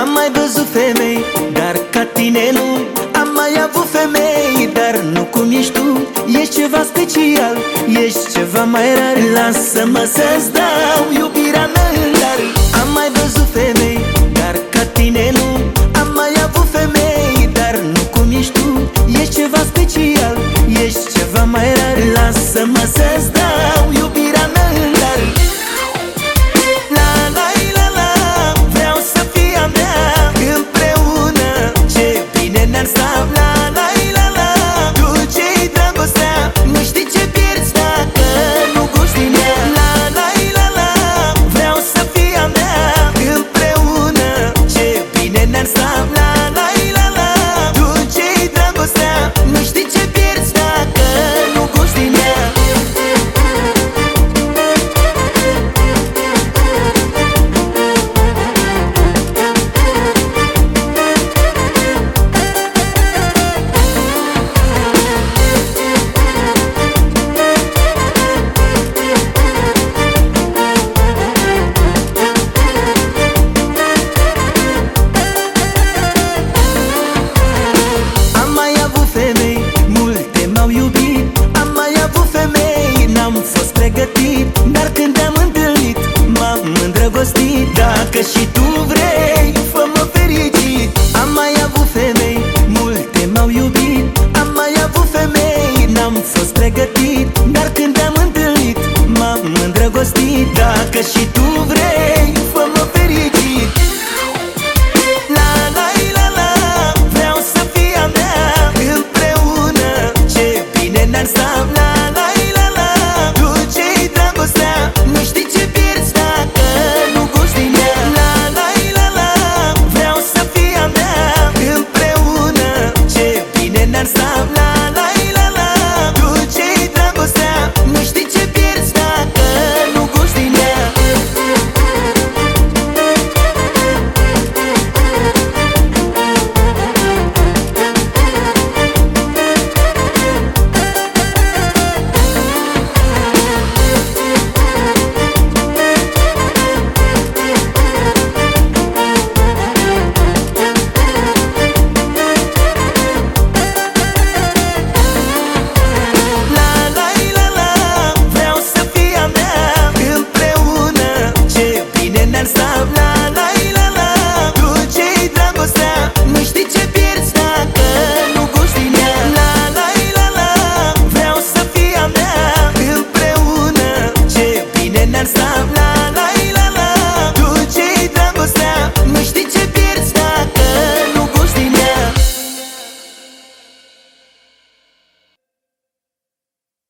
Am mai văzut femei, dar ca tine nu. Am mai avut femei, dar nu cum ești tu. Ești ceva special, ești ceva mai rar. Lasă-mă să-ți dau iubirea mea în dar Am mai văzut femei, dar ca tine nu. Am mai avut femei, dar nu cum ești tu. Ești ceva special, ești ceva mai rar. Lasă-mă să-ți dau că și tu vrei